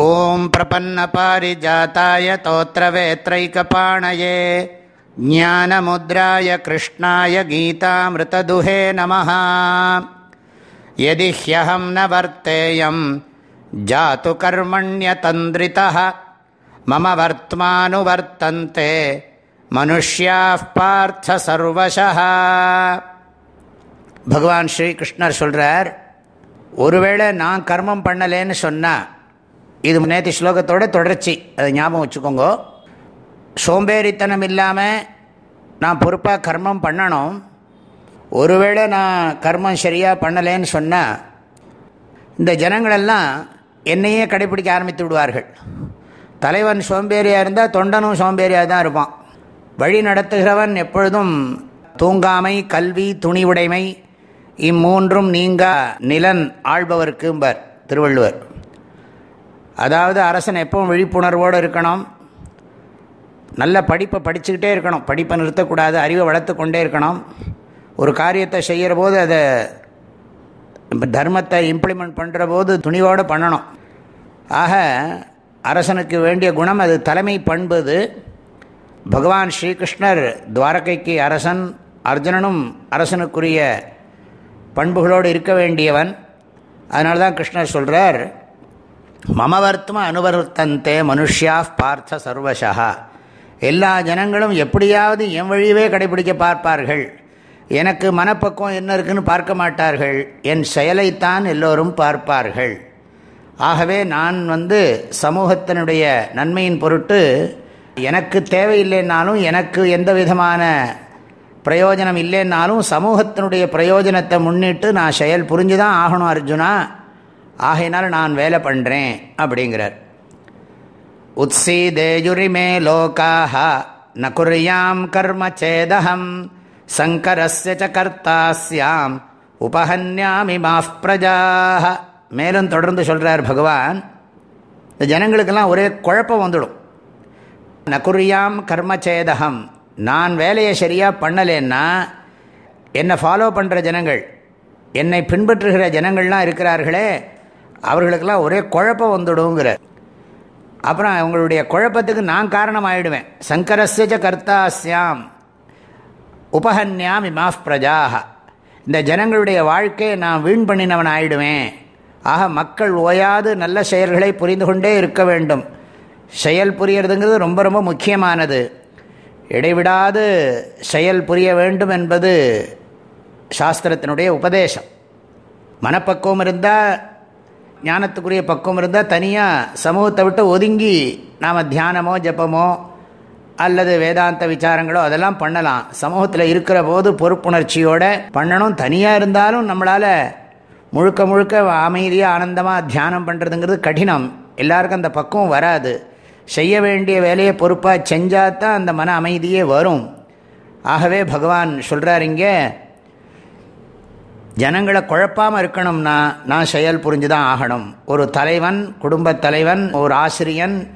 ॐ प्रपन्नपारिजाताय तोत्रवेत्रैकपाणये ज्ञानमुद्राय कृष्णाय गीतामृतदुहे नमः यदि ह्यहं न वर्तेयं जातु कर्मण्यतन्द्रितः मम वर्त्मानुवर्तन्ते மனுஷ்யாः பார்த்த சர்வசா பகவான் ஸ்ரீகிருஷ்ணர் சொல்கிறார் ஒருவேளை நான் கர்மம் பண்ணலேன்னு சொன்னால் இது நேற்று ஸ்லோகத்தோட தொடர்ச்சி. அதை ஞாபகம் வச்சுக்கோங்க. சோம்பேறித்தனம் இல்லாமல் நான் பொறுப்பாக கர்மம் பண்ணணும். ஒருவேளை நான் கர்மம் சரியாக பண்ணலேன்னு சொன்னால் இந்த ஜனங்களெல்லாம் என்னையே கடைப்பிடிக்க ஆரம்பித்து விடுவார்கள். தலைவன் சோம்பேறியாக இருந்தால் தொண்டனும் சோம்பேறியாக தான் இருப்பான். வழி நடத்துகிறவன் எப்பொழுதும் தூங்காமை கல்வி துணிவுடைமை இம்மூன்றும் நீங்கா நிலன் ஆள்பவர்க்கும்பர் திருவள்ளுவர். அதாவது அரசன் எப்பவும் விழிப்புணர்வோடு இருக்கணும். நல்ல படிப்பை படிச்சுக்கிட்டே இருக்கணும். படிப்பை நிறுத்தக்கூடாது அறிவை வளர்த்து கொண்டே இருக்கணும். ஒரு காரியத்தை செய்கிற போது அதை தர்மத்தை இம்ப்ளிமெண்ட் பண்ணுற போது துணிவோடு பண்ணணும். ஆக அரசனுக்கு வேண்டிய குணம் அது தலைமை பண்பது. பகவான் ஸ்ரீகிருஷ்ணர் துவாரகைக்கு அரசன் அர்ஜுனனும் அரசனுக்குரிய பண்புகளோடு இருக்க வேண்டியவன். அதனால தான் கிருஷ்ணர் சொல்கிறார் மமவர்த்தம அனுவர்த்தந்தே மனுஷியா பார்த்த சர்வசா. எல்லா ஜனங்களும் எப்படியாவது என் வழியவே கடைபிடிக்க பார்ப்பார்கள். எனக்கு மனப்பக்கம் என்ன இருக்குன்னு பார்க்க மாட்டார்கள். என் செயலைத்தான் எல்லோரும் பார்ப்பார்கள். ஆகவே நான் வந்து சமூகத்தினுடைய நன்மையின் பொருட்டு எனக்கு தேவையில்லைன்னாலும் எனக்கு எந்த விதமான பிரயோஜனம் இல்லைன்னாலும் சமூகத்தினுடைய பிரயோஜனத்தை முன்னிட்டு நான் செயல் புரிஞ்சு தான் ஆகணும் அர்ஜுனா. ஆகையினால் நான் வேலை பண்ணுறேன் அப்படிங்கிறார். உத்சீதேயுரிமே லோகாக ந குறியாம் கர்ம சேதகம் சங்கரஸ்ய ச கர்த்தாஸ்யாம் உபஹன்யாமி மாஃப் பிரஜாக மேலும் தொடர்ந்து சொல்கிறார் பகவான் இந்த ஜனங்களுக்கெல்லாம் ஒரே குழப்பம் வந்துடும். நகுரியாம் கர்மச்சேதகம் நான் வேலையை சரியாக பண்ணலேன்னா என்னை ஃபாலோ பண்ணுற ஜனங்கள் என்னை பின்பற்றுகிற ஜனங்கள்லாம் இருக்கிறார்களே அவர்களுக்கெல்லாம் ஒரே குழப்பம் வந்துடுங்கிற. அப்புறம் அவங்களுடைய குழப்பத்துக்கு நான் காரணம் ஆயிடுவேன் சங்கரஸ்ய கர்த்தாஸ்யாம். உபஹன்யாம் இமாஃப் பிரஜாக இந்த ஜனங்களுடைய வாழ்க்கையை நான் வீண் பண்ணினவன் ஆயிடுவேன் ஆக மக்கள் ஓயாது நல்ல செயல்களை புரிந்து கொண்டே இருக்க வேண்டும். செயல் புரியறதுங்கிறது ரொம்ப ரொம்ப முக்கியமானது. இடைவிடாது செயல் புரிய வேண்டும் என்பது சாஸ்திரத்தினுடைய உபதேசம். மனப்பக்குவம் இருந்தால் ஞானத்துக்குரிய பக்குவம் இருந்தால் தனியாக சமூகத்தை விட்டு ஒதுங்கி நாம் தியானமோ ஜப்பமோ அல்லது வேதாந்த விசாரங்களோ அதெல்லாம் பண்ணலாம். சமூகத்தில் இருக்கிற போது பொறுப்புணர்ச்சியோடு பண்ணணும். தனியாக இருந்தாலும் நம்மளால் முழுக்க முழுக்க அமைதியாக ஆனந்தமாக தியானம் பண்ணுறதுங்கிறது கடினம். எல்லாருக்கும் அந்த பக்குவம் வராது. செய்ய வேண்டிய வேலையை பொறுப்பாக செஞ்சால் தான் அந்த மன அமைதியே வரும். ஆகவே பகவான் சொல்கிறார் இங்கே ஜனங்களை குழப்பாமல் இருக்கணும்னா நான் செயல் புரிஞ்சு தான் ஆகணும். ஒரு தலைவன் குடும்பத் தலைவன் ஒரு ஆசிரியன்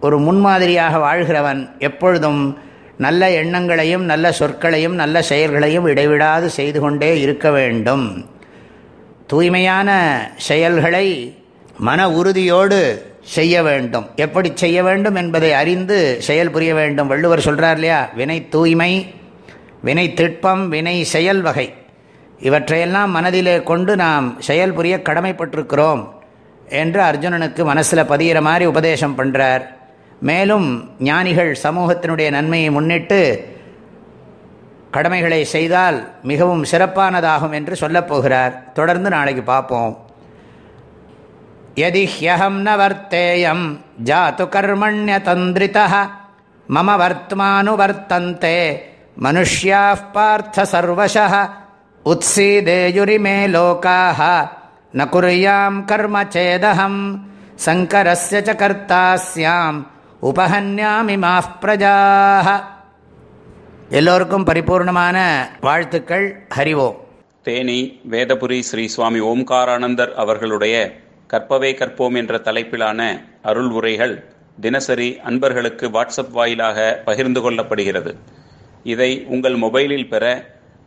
ஒரு முன்மாதிரியாக வாழ்கிறவன் எப்பொழுதும் நல்ல எண்ணங்களையும் நல்ல சொற்களையும் நல்ல செயல்களையும் இடைவிடாது செய்து கொண்டே இருக்க வேண்டும். தூய்மையான செயல்களை மன உறுதியோடு செய்ய வேண்டும். எப்படி செய்ய வேண்டும் என்பதை அறிந்து செயல் புரிய வேண்டும். வள்ளுவர் சொல்கிறார் இல்லையா? வினை தூய்மை வினை திட்பம் வினை செயல் வகை. இவற்றையெல்லாம் மனதிலே கொண்டு நாம் செயல் புரிய கடமைப்பட்டிருக்கிறோம் என்று அர்ஜுனனுக்கு மனசில் பதிகிற மாதிரி உபதேசம் பண்ணுறார் மேலும் ஞானிகள் சமூகத்தினுடைய நன்மையை முன்னிட்டு கடமைகளை செய்தால் மிகவும் சிறப்பானதாகும் என்று சொல்லப்போகிறார் தொடர்ந்து நாளைக்கு பார்ப்போம். எதி ஹியகம் ந வர்த்தேயம் ஜாத்து கர்மண்ய தந்திரிதா மம வர்த்தமானு வர்த்தந்தே மனுஷ்யா பார்த்த சர்வசா उत्सीदेयुरिमे लोकाः न कुर्यां कर्म चेदहं सङ्करस्य च कर्ता स्याम् உபஹன்யாமி மாஃப் பிரஜாக எல்லோருக்கும் பரிபூர்ணமான வாழ்த்துக்கள் ஹரிவோம் தேனி வேதபுரி ஸ்ரீ சுவாமி ஓம்காரானந்தர் அவர்களுடைய கற்பவே கற்போம் என்ற தலைப்பிலான அருள் உரைகள் தினசரி அன்பர்களுக்கு வாட்ஸ்அப் வாயிலாக பகிர்ந்து கொள்ளப்படுகிறது இதை உங்கள் மொபைலில் பெற